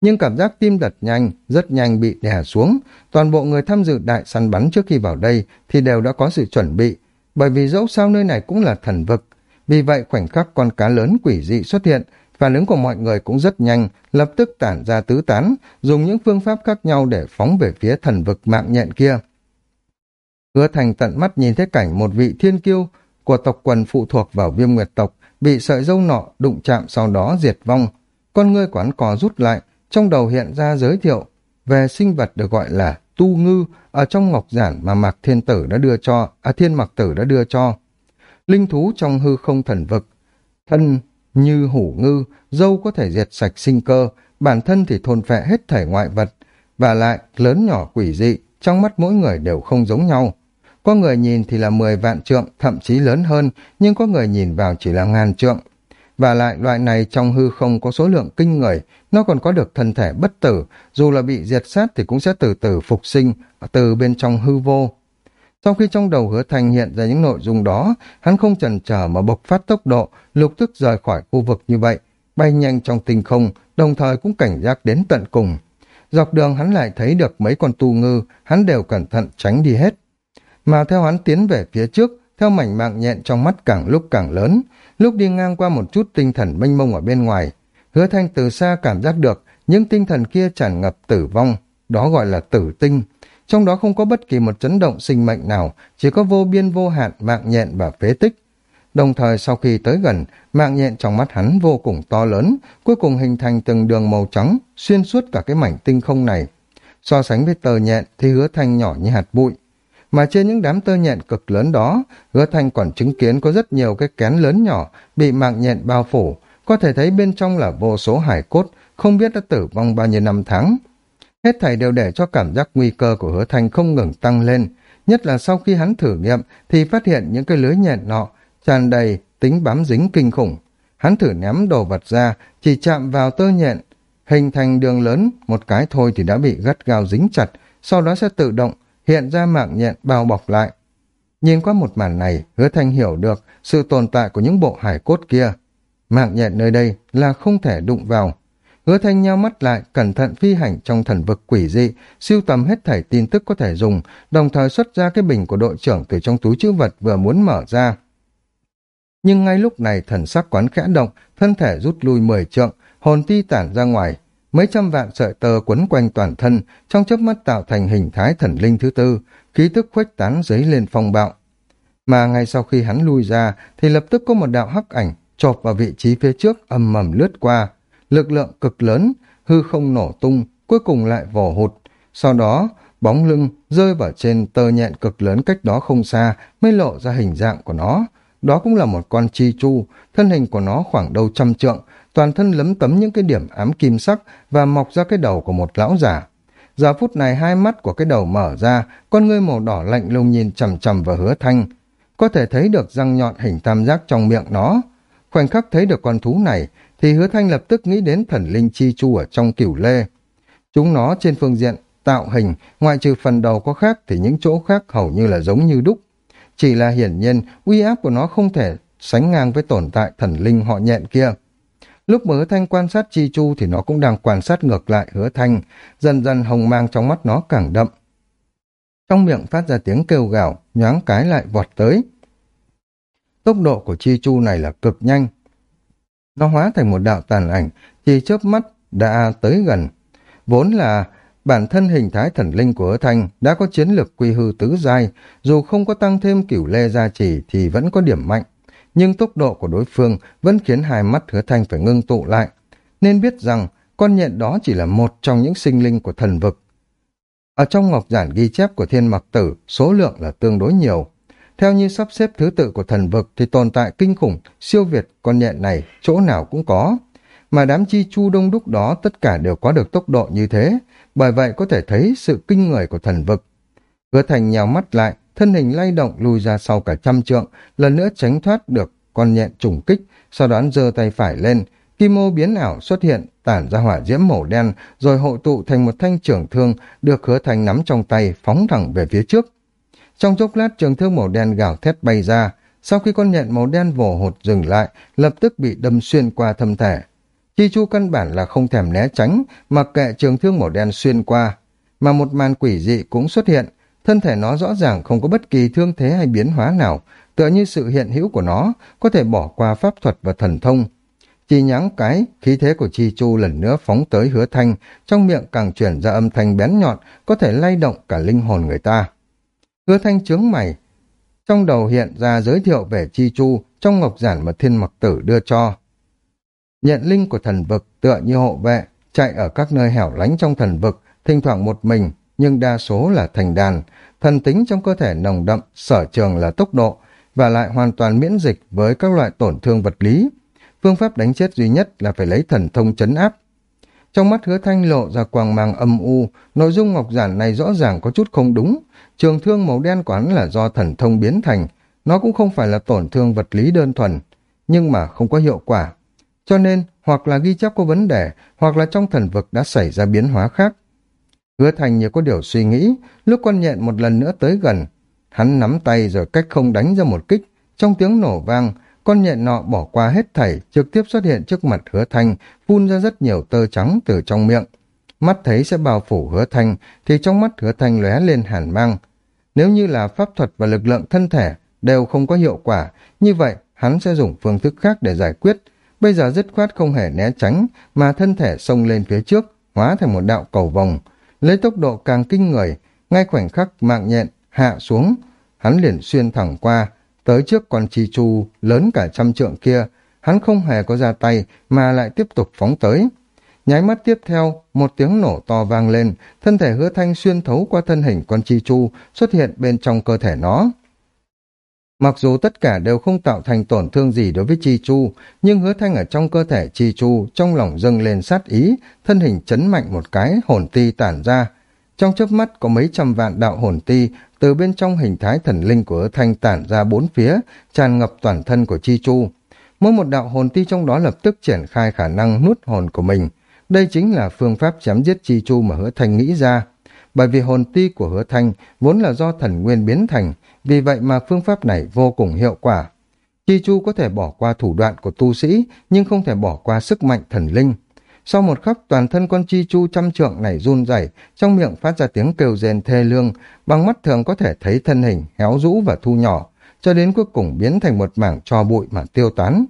Nhưng cảm giác tim đập nhanh, rất nhanh bị đè xuống. Toàn bộ người tham dự đại săn bắn trước khi vào đây thì đều đã có sự chuẩn bị, bởi vì dẫu sao nơi này cũng là thần vực. Vì vậy khoảnh khắc con cá lớn quỷ dị xuất hiện, phản ứng của mọi người cũng rất nhanh, lập tức tản ra tứ tán, dùng những phương pháp khác nhau để phóng về phía thần vực mạng nhện kia. Hứa thành tận mắt nhìn thấy cảnh một vị thiên kiêu của tộc quần phụ thuộc vào viêm nguyệt tộc bị sợi dâu nọ đụng chạm sau đó diệt vong. Con ngươi quán cò rút lại, trong đầu hiện ra giới thiệu về sinh vật được gọi là tu ngư ở trong ngọc giản mà Mạc Thiên Tử đã đưa cho, à Thiên Mặc Tử đã đưa cho. Linh thú trong hư không thần vực, thân như hủ ngư, dâu có thể diệt sạch sinh cơ, bản thân thì thôn phệ hết thể ngoại vật, và lại lớn nhỏ quỷ dị, trong mắt mỗi người đều không giống nhau. Có người nhìn thì là 10 vạn trượng, thậm chí lớn hơn, nhưng có người nhìn vào chỉ là ngàn trượng. Và lại loại này trong hư không có số lượng kinh người, nó còn có được thân thể bất tử, dù là bị diệt sát thì cũng sẽ từ từ phục sinh từ bên trong hư vô. Sau khi trong đầu hứa thành hiện ra những nội dung đó, hắn không chần chờ mà bộc phát tốc độ, lục tức rời khỏi khu vực như vậy, bay nhanh trong tinh không, đồng thời cũng cảnh giác đến tận cùng. Dọc đường hắn lại thấy được mấy con tu ngư, hắn đều cẩn thận tránh đi hết. Mà theo hắn tiến về phía trước, theo mảnh mạng nhện trong mắt càng lúc càng lớn, lúc đi ngang qua một chút tinh thần mênh mông ở bên ngoài, hứa thanh từ xa cảm giác được những tinh thần kia tràn ngập tử vong, đó gọi là tử tinh. Trong đó không có bất kỳ một chấn động sinh mệnh nào, chỉ có vô biên vô hạn mạng nhện và phế tích. Đồng thời sau khi tới gần, mạng nhện trong mắt hắn vô cùng to lớn, cuối cùng hình thành từng đường màu trắng, xuyên suốt cả cái mảnh tinh không này. So sánh với tờ nhện thì hứa thanh nhỏ như hạt bụi, mà trên những đám tơ nhện cực lớn đó, hứa thanh còn chứng kiến có rất nhiều cái kén lớn nhỏ bị mạng nhện bao phủ, có thể thấy bên trong là vô số hải cốt, không biết đã tử vong bao nhiêu năm tháng. Hết thảy đều để cho cảm giác nguy cơ của hứa thanh không ngừng tăng lên, nhất là sau khi hắn thử nghiệm thì phát hiện những cái lưới nhện nọ tràn đầy tính bám dính kinh khủng. Hắn thử ném đồ vật ra, chỉ chạm vào tơ nhện, hình thành đường lớn, một cái thôi thì đã bị gắt gao dính chặt, sau đó sẽ tự động hiện ra mạng nhện bao bọc lại. Nhìn qua một màn này, hứa thanh hiểu được sự tồn tại của những bộ hải cốt kia. Mạng nhện nơi đây là không thể đụng vào. Hứa thanh nhau mắt lại, cẩn thận phi hành trong thần vực quỷ dị, siêu tầm hết thảy tin tức có thể dùng, đồng thời xuất ra cái bình của đội trưởng từ trong túi chữ vật vừa muốn mở ra. Nhưng ngay lúc này thần sắc quán khẽ động, thân thể rút lui mười trượng, hồn ti tản ra ngoài, mấy trăm vạn sợi tơ quấn quanh toàn thân, trong chớp mắt tạo thành hình thái thần linh thứ tư, khí tức khuếch tán giấy lên phong bạo. Mà ngay sau khi hắn lui ra, thì lập tức có một đạo hắc ảnh chộp vào vị trí phía trước ầm mầm lướt qua, lực lượng cực lớn, hư không nổ tung, cuối cùng lại vỏ hụt. Sau đó, bóng lưng rơi vào trên tơ nhện cực lớn cách đó không xa mới lộ ra hình dạng của nó. Đó cũng là một con chi chu, thân hình của nó khoảng đầu trăm trượng, toàn thân lấm tấm những cái điểm ám kim sắc và mọc ra cái đầu của một lão giả. Giờ phút này hai mắt của cái đầu mở ra, con ngươi màu đỏ lạnh lùng nhìn chầm chầm vào hứa thanh. Có thể thấy được răng nhọn hình tam giác trong miệng nó. Khoảnh khắc thấy được con thú này, thì hứa thanh lập tức nghĩ đến thần linh chi chu ở trong cửu lê. Chúng nó trên phương diện tạo hình, ngoại trừ phần đầu có khác thì những chỗ khác hầu như là giống như đúc. Chỉ là hiển nhiên, uy áp của nó không thể sánh ngang với tồn tại thần linh họ nhện kia. Lúc mà hứa thanh quan sát chi chu thì nó cũng đang quan sát ngược lại hứa thanh, dần dần hồng mang trong mắt nó càng đậm. Trong miệng phát ra tiếng kêu gào, nhoáng cái lại vọt tới. Tốc độ của chi chu này là cực nhanh. Nó hóa thành một đạo tàn ảnh, chỉ chớp mắt đã tới gần. vốn là bản thân hình thái thần linh của hứa thanh đã có chiến lược quy hư tứ giai, dù không có tăng thêm cửu lê gia trì thì vẫn có điểm mạnh. Nhưng tốc độ của đối phương vẫn khiến hai mắt hứa thanh phải ngưng tụ lại. Nên biết rằng con nhện đó chỉ là một trong những sinh linh của thần vực. Ở trong ngọc giản ghi chép của thiên mặc tử, số lượng là tương đối nhiều. Theo như sắp xếp thứ tự của thần vực thì tồn tại kinh khủng, siêu việt con nhện này chỗ nào cũng có. Mà đám chi chu đông đúc đó tất cả đều có được tốc độ như thế, bởi vậy có thể thấy sự kinh người của thần vực. Hứa thành nhào mắt lại, thân hình lay động lùi ra sau cả trăm trượng, lần nữa tránh thoát được con nhện trùng kích, sau đó giơ tay phải lên, kim ô biến ảo xuất hiện, tản ra hỏa diễm màu đen, rồi hội tụ thành một thanh trưởng thương được hứa thành nắm trong tay, phóng thẳng về phía trước. Trong chốc lát trường thương màu đen gào thét bay ra, sau khi con nhện màu đen vồ hột dừng lại, lập tức bị đâm xuyên qua thâm thể. Chi chu căn bản là không thèm né tránh, mặc kệ trường thương màu đen xuyên qua. Mà một màn quỷ dị cũng xuất hiện, thân thể nó rõ ràng không có bất kỳ thương thế hay biến hóa nào, tựa như sự hiện hữu của nó có thể bỏ qua pháp thuật và thần thông. Chỉ nháng cái, khí thế của Chi Chu lần nữa phóng tới hứa thanh, trong miệng càng chuyển ra âm thanh bén nhọn, có thể lay động cả linh hồn người ta. Hứa thanh trướng mày, trong đầu hiện ra giới thiệu về Chi Chu trong ngọc giản mà thiên mặc tử đưa cho. Nhận linh của thần vực tựa như hộ vệ, chạy ở các nơi hẻo lánh trong thần vực, thỉnh thoảng một mình, nhưng đa số là thành đàn, thần tính trong cơ thể nồng đậm, sở trường là tốc độ, và lại hoàn toàn miễn dịch với các loại tổn thương vật lý. Phương pháp đánh chết duy nhất là phải lấy thần thông chấn áp. Trong mắt hứa thanh lộ ra quang mang âm u, nội dung ngọc giản này rõ ràng có chút không đúng. Trường thương màu đen quán là do thần thông biến thành, nó cũng không phải là tổn thương vật lý đơn thuần, nhưng mà không có hiệu quả. Cho nên, hoặc là ghi chép có vấn đề, hoặc là trong thần vực đã xảy ra biến hóa khác. Hứa thành như có điều suy nghĩ, lúc con nhện một lần nữa tới gần, hắn nắm tay rồi cách không đánh ra một kích, trong tiếng nổ vang, con nhện nọ bỏ qua hết thảy, trực tiếp xuất hiện trước mặt hứa thanh, phun ra rất nhiều tơ trắng từ trong miệng. Mắt thấy sẽ bao phủ hứa thanh, thì trong mắt hứa thanh lóe lên hàn mang. Nếu như là pháp thuật và lực lượng thân thể đều không có hiệu quả, như vậy hắn sẽ dùng phương thức khác để giải quyết. Bây giờ dứt khoát không hề né tránh, mà thân thể xông lên phía trước, hóa thành một đạo cầu vòng. Lấy tốc độ càng kinh người, ngay khoảnh khắc mạng nhện hạ xuống, hắn liền xuyên thẳng qua, tới trước con chi chu lớn cả trăm trượng kia, hắn không hề có ra tay mà lại tiếp tục phóng tới. Nháy mắt tiếp theo, một tiếng nổ to vang lên, thân thể hứa thanh xuyên thấu qua thân hình con chi chu xuất hiện bên trong cơ thể nó. Mặc dù tất cả đều không tạo thành tổn thương gì đối với Chi Chu, nhưng hứa thanh ở trong cơ thể Chi Chu trong lòng dâng lên sát ý, thân hình chấn mạnh một cái, hồn ti tản ra. Trong chớp mắt có mấy trăm vạn đạo hồn ti từ bên trong hình thái thần linh của hứa thanh tản ra bốn phía, tràn ngập toàn thân của Chi Chu. Mỗi một đạo hồn ti trong đó lập tức triển khai khả năng nuốt hồn của mình. Đây chính là phương pháp chém giết Chi Chu mà hứa thanh nghĩ ra. Bởi vì hồn ti của hứa thanh vốn là do thần nguyên biến thành, vì vậy mà phương pháp này vô cùng hiệu quả. Chi Chu có thể bỏ qua thủ đoạn của tu sĩ, nhưng không thể bỏ qua sức mạnh thần linh. Sau một khắc toàn thân con Chi Chu trăm trượng này run rẩy, trong miệng phát ra tiếng kêu rên thê lương, bằng mắt thường có thể thấy thân hình héo rũ và thu nhỏ, cho đến cuối cùng biến thành một mảng cho bụi mà tiêu tán.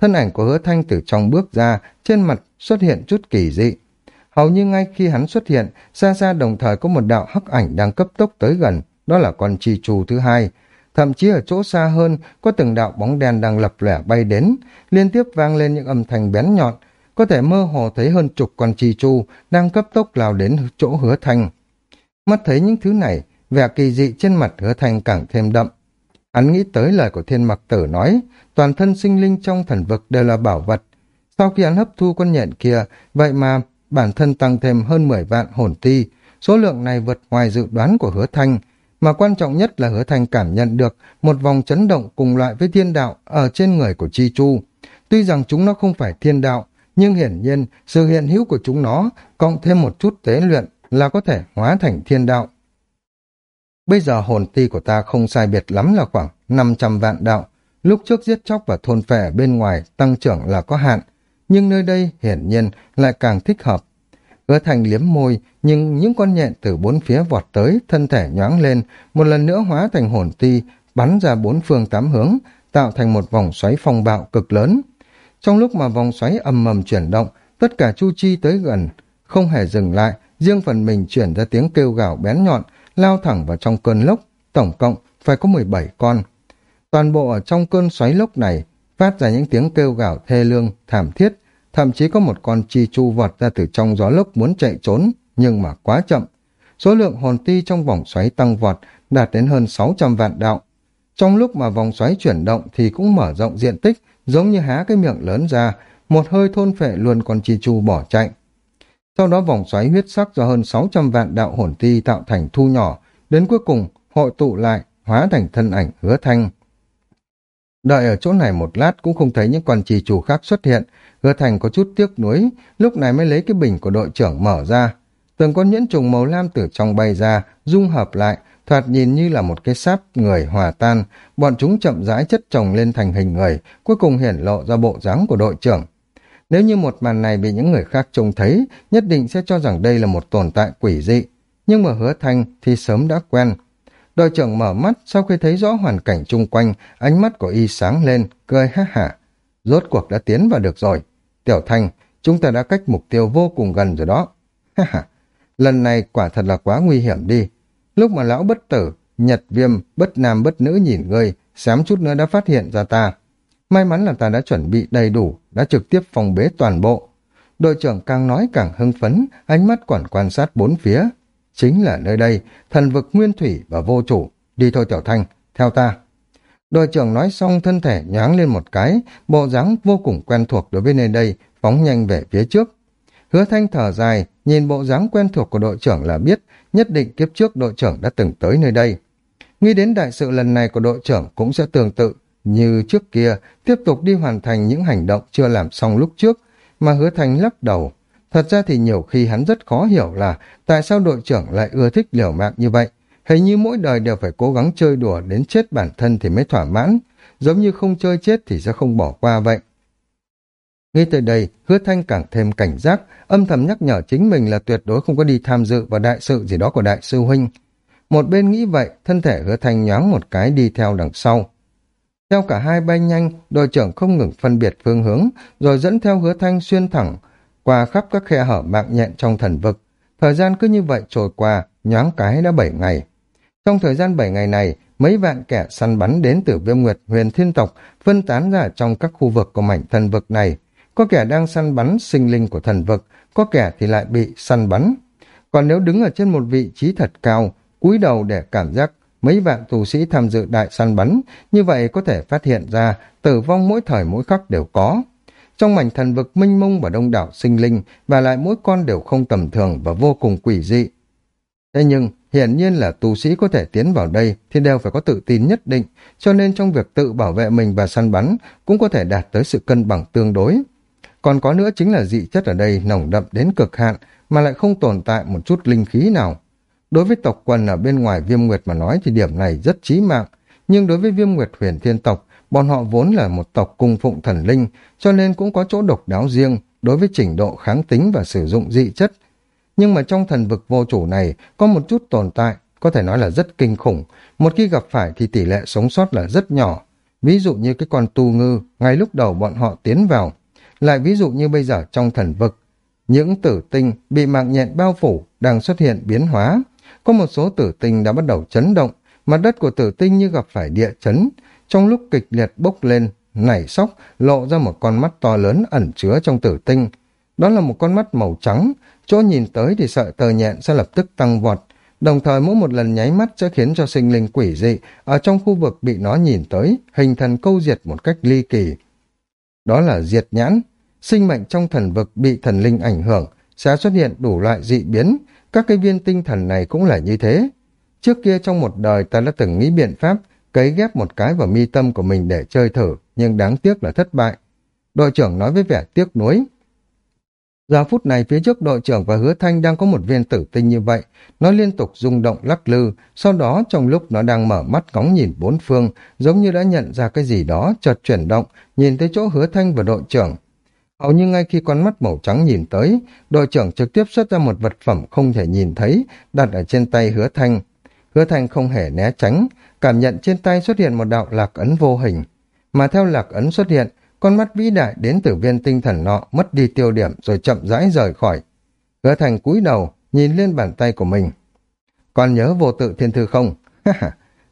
Thân ảnh của hứa thanh từ trong bước ra, trên mặt xuất hiện chút kỳ dị. Hầu như ngay khi hắn xuất hiện, xa xa đồng thời có một đạo hắc ảnh đang cấp tốc tới gần, đó là con chi chu thứ hai. Thậm chí ở chỗ xa hơn, có từng đạo bóng đen đang lập lẻ bay đến, liên tiếp vang lên những âm thanh bén nhọn, có thể mơ hồ thấy hơn chục con chi chu đang cấp tốc lao đến chỗ hứa thanh. Mắt thấy những thứ này, vẻ kỳ dị trên mặt hứa thanh càng thêm đậm. Hắn nghĩ tới lời của thiên mặc tử nói, toàn thân sinh linh trong thần vực đều là bảo vật. Sau khi hắn hấp thu con nhện kia, vậy mà bản thân tăng thêm hơn 10 vạn hồn ti, số lượng này vượt ngoài dự đoán của hứa thanh, mà quan trọng nhất là hứa thanh cảm nhận được một vòng chấn động cùng loại với thiên đạo ở trên người của Chi Chu. Tuy rằng chúng nó không phải thiên đạo, nhưng hiển nhiên sự hiện hữu của chúng nó cộng thêm một chút tế luyện là có thể hóa thành thiên đạo. Bây giờ hồn ti của ta không sai biệt lắm là khoảng 500 vạn đạo. Lúc trước giết chóc và thôn phệ bên ngoài tăng trưởng là có hạn, nhưng nơi đây hiển nhiên lại càng thích hợp. Hứa thành liếm môi, nhưng những con nhện từ bốn phía vọt tới, thân thể nhoáng lên, một lần nữa hóa thành hồn ti, bắn ra bốn phương tám hướng, tạo thành một vòng xoáy phong bạo cực lớn. Trong lúc mà vòng xoáy ầm ầm chuyển động, tất cả chu chi tới gần, không hề dừng lại, riêng phần mình chuyển ra tiếng kêu gào bén nhọn, lao thẳng vào trong cơn lốc, tổng cộng phải có 17 con. Toàn bộ ở trong cơn xoáy lốc này phát ra những tiếng kêu gào thê lương, thảm thiết, thậm chí có một con chi chu vọt ra từ trong gió lốc muốn chạy trốn, nhưng mà quá chậm. Số lượng hồn ti trong vòng xoáy tăng vọt, đạt đến hơn 600 vạn đạo. Trong lúc mà vòng xoáy chuyển động thì cũng mở rộng diện tích, giống như há cái miệng lớn ra, một hơi thôn phệ luôn con chi chu bỏ chạy. Sau đó vòng xoáy huyết sắc do hơn 600 vạn đạo hồn ti tạo thành thu nhỏ, đến cuối cùng hội tụ lại, hóa thành thân ảnh hứa thanh. Đợi ở chỗ này một lát cũng không thấy những con trì chủ khác xuất hiện, hứa thành có chút tiếc nuối, lúc này mới lấy cái bình của đội trưởng mở ra. Từng con nhẫn trùng màu lam từ trong bay ra, dung hợp lại, thoạt nhìn như là một cái sáp người hòa tan, bọn chúng chậm rãi chất chồng lên thành hình người, cuối cùng hiển lộ ra bộ dáng của đội trưởng. Nếu như một màn này bị những người khác trông thấy, nhất định sẽ cho rằng đây là một tồn tại quỷ dị. Nhưng mà hứa thanh thì sớm đã quen. Đội trưởng mở mắt sau khi thấy rõ hoàn cảnh chung quanh, ánh mắt của y sáng lên, cười ha hả. Rốt cuộc đã tiến vào được rồi. Tiểu thanh, chúng ta đã cách mục tiêu vô cùng gần rồi đó. Ha ha, lần này quả thật là quá nguy hiểm đi. Lúc mà lão bất tử, nhật viêm, bất nam bất nữ nhìn ngươi, xám chút nữa đã phát hiện ra ta. May mắn là ta đã chuẩn bị đầy đủ, đã trực tiếp phòng bế toàn bộ. Đội trưởng càng nói càng hưng phấn, ánh mắt còn quan sát bốn phía. Chính là nơi đây, thần vực nguyên thủy và vô chủ. Đi thôi Tiểu Thanh, theo ta. Đội trưởng nói xong thân thể nhoáng lên một cái, bộ dáng vô cùng quen thuộc đối với nơi đây, phóng nhanh về phía trước. Hứa Thanh thở dài, nhìn bộ dáng quen thuộc của đội trưởng là biết, nhất định kiếp trước đội trưởng đã từng tới nơi đây. Nghĩ đến đại sự lần này của đội trưởng cũng sẽ tương tự, như trước kia, tiếp tục đi hoàn thành những hành động chưa làm xong lúc trước, mà hứa thanh lắc đầu. Thật ra thì nhiều khi hắn rất khó hiểu là tại sao đội trưởng lại ưa thích liều mạng như vậy. Hình như mỗi đời đều phải cố gắng chơi đùa đến chết bản thân thì mới thỏa mãn, giống như không chơi chết thì sẽ không bỏ qua vậy. Ngay từ đây, hứa thanh càng thêm cảnh giác, âm thầm nhắc nhở chính mình là tuyệt đối không có đi tham dự vào đại sự gì đó của đại sư huynh. Một bên nghĩ vậy, thân thể hứa thanh nhoáng một cái đi theo đằng sau. Theo cả hai bay nhanh, đội trưởng không ngừng phân biệt phương hướng, rồi dẫn theo hứa thanh xuyên thẳng, qua khắp các khe hở mạng nhện trong thần vực. Thời gian cứ như vậy trôi qua, nhoáng cái đã bảy ngày. Trong thời gian bảy ngày này, mấy vạn kẻ săn bắn đến từ viêm nguyệt huyền thiên tộc phân tán ra trong các khu vực của mảnh thần vực này. Có kẻ đang săn bắn sinh linh của thần vực, có kẻ thì lại bị săn bắn. Còn nếu đứng ở trên một vị trí thật cao, cúi đầu để cảm giác mấy vạn tù sĩ tham dự đại săn bắn, như vậy có thể phát hiện ra tử vong mỗi thời mỗi khắc đều có. Trong mảnh thần vực minh mông và đông đảo sinh linh, và lại mỗi con đều không tầm thường và vô cùng quỷ dị. Thế nhưng, hiển nhiên là tu sĩ có thể tiến vào đây thì đều phải có tự tin nhất định, cho nên trong việc tự bảo vệ mình và săn bắn cũng có thể đạt tới sự cân bằng tương đối. Còn có nữa chính là dị chất ở đây nồng đậm đến cực hạn mà lại không tồn tại một chút linh khí nào. Đối với tộc quần ở bên ngoài viêm nguyệt mà nói thì điểm này rất chí mạng, nhưng đối với viêm nguyệt huyền thiên tộc, bọn họ vốn là một tộc cung phụng thần linh, cho nên cũng có chỗ độc đáo riêng đối với trình độ kháng tính và sử dụng dị chất. Nhưng mà trong thần vực vô chủ này có một chút tồn tại, có thể nói là rất kinh khủng. Một khi gặp phải thì tỷ lệ sống sót là rất nhỏ. Ví dụ như cái con tu ngư, ngay lúc đầu bọn họ tiến vào. Lại ví dụ như bây giờ trong thần vực, những tử tinh bị mạng nhện bao phủ đang xuất hiện biến hóa. Có một số tử tinh đã bắt đầu chấn động, mặt đất của tử tinh như gặp phải địa chấn. Trong lúc kịch liệt bốc lên, nảy sóc, lộ ra một con mắt to lớn ẩn chứa trong tử tinh. Đó là một con mắt màu trắng, chỗ nhìn tới thì sợi tờ nhện sẽ lập tức tăng vọt, đồng thời mỗi một lần nháy mắt sẽ khiến cho sinh linh quỷ dị ở trong khu vực bị nó nhìn tới, hình thành câu diệt một cách ly kỳ. Đó là diệt nhãn, sinh mệnh trong thần vực bị thần linh ảnh hưởng, sẽ xuất hiện đủ loại dị biến, các cái viên tinh thần này cũng là như thế. Trước kia trong một đời ta đã từng nghĩ biện pháp cấy ghép một cái vào mi tâm của mình để chơi thử, nhưng đáng tiếc là thất bại. Đội trưởng nói với vẻ tiếc nuối. Giờ phút này phía trước đội trưởng và hứa thanh đang có một viên tử tinh như vậy, nó liên tục rung động lắc lư, sau đó trong lúc nó đang mở mắt ngóng nhìn bốn phương, giống như đã nhận ra cái gì đó, chợt chuyển động, nhìn tới chỗ hứa thanh và đội trưởng. Hầu như ngay khi con mắt màu trắng nhìn tới, đội trưởng trực tiếp xuất ra một vật phẩm không thể nhìn thấy, đặt ở trên tay hứa thanh. Hứa thanh không hề né tránh, cảm nhận trên tay xuất hiện một đạo lạc ấn vô hình. Mà theo lạc ấn xuất hiện, con mắt vĩ đại đến từ viên tinh thần nọ mất đi tiêu điểm rồi chậm rãi rời khỏi. Hứa thành cúi đầu, nhìn lên bàn tay của mình. Còn nhớ vô tự thiên thư không?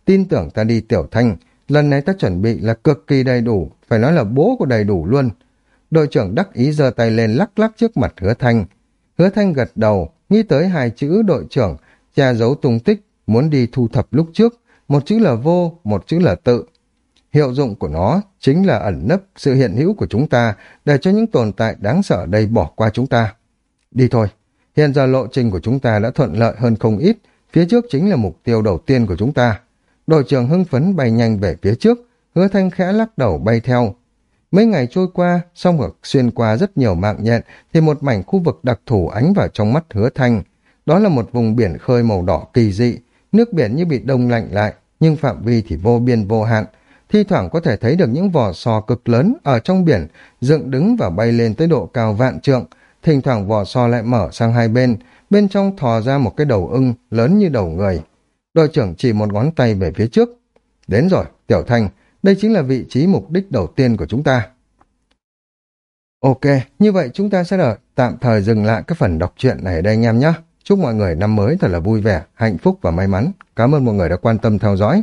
tin tưởng ta đi tiểu thanh, lần này ta chuẩn bị là cực kỳ đầy đủ, phải nói là bố của đầy đủ luôn. Đội trưởng đắc ý giơ tay lên lắc lắc trước mặt hứa thanh. Hứa thanh gật đầu, nghĩ tới hai chữ đội trưởng, che giấu tung tích, muốn đi thu thập lúc trước, một chữ là vô, một chữ là tự. Hiệu dụng của nó chính là ẩn nấp sự hiện hữu của chúng ta để cho những tồn tại đáng sợ đây bỏ qua chúng ta. Đi thôi, hiện giờ lộ trình của chúng ta đã thuận lợi hơn không ít, phía trước chính là mục tiêu đầu tiên của chúng ta. Đội trưởng hưng phấn bay nhanh về phía trước, hứa thanh khẽ lắc đầu bay theo. Mấy ngày trôi qua, song ngược xuyên qua rất nhiều mạng nhện, thì một mảnh khu vực đặc thù ánh vào trong mắt hứa thanh. Đó là một vùng biển khơi màu đỏ kỳ dị, nước biển như bị đông lạnh lại, nhưng phạm vi thì vô biên vô hạn. Thi thoảng có thể thấy được những vỏ sò cực lớn ở trong biển, dựng đứng và bay lên tới độ cao vạn trượng. Thỉnh thoảng vỏ sò lại mở sang hai bên, bên trong thò ra một cái đầu ưng lớn như đầu người. Đội trưởng chỉ một ngón tay về phía trước. Đến rồi, Tiểu Thanh, đây chính là vị trí mục đích đầu tiên của chúng ta. Ok, như vậy chúng ta sẽ đợi tạm thời dừng lại cái phần đọc truyện này đây anh em nhé. Chúc mọi người năm mới thật là vui vẻ, hạnh phúc và may mắn. Cảm ơn mọi người đã quan tâm theo dõi.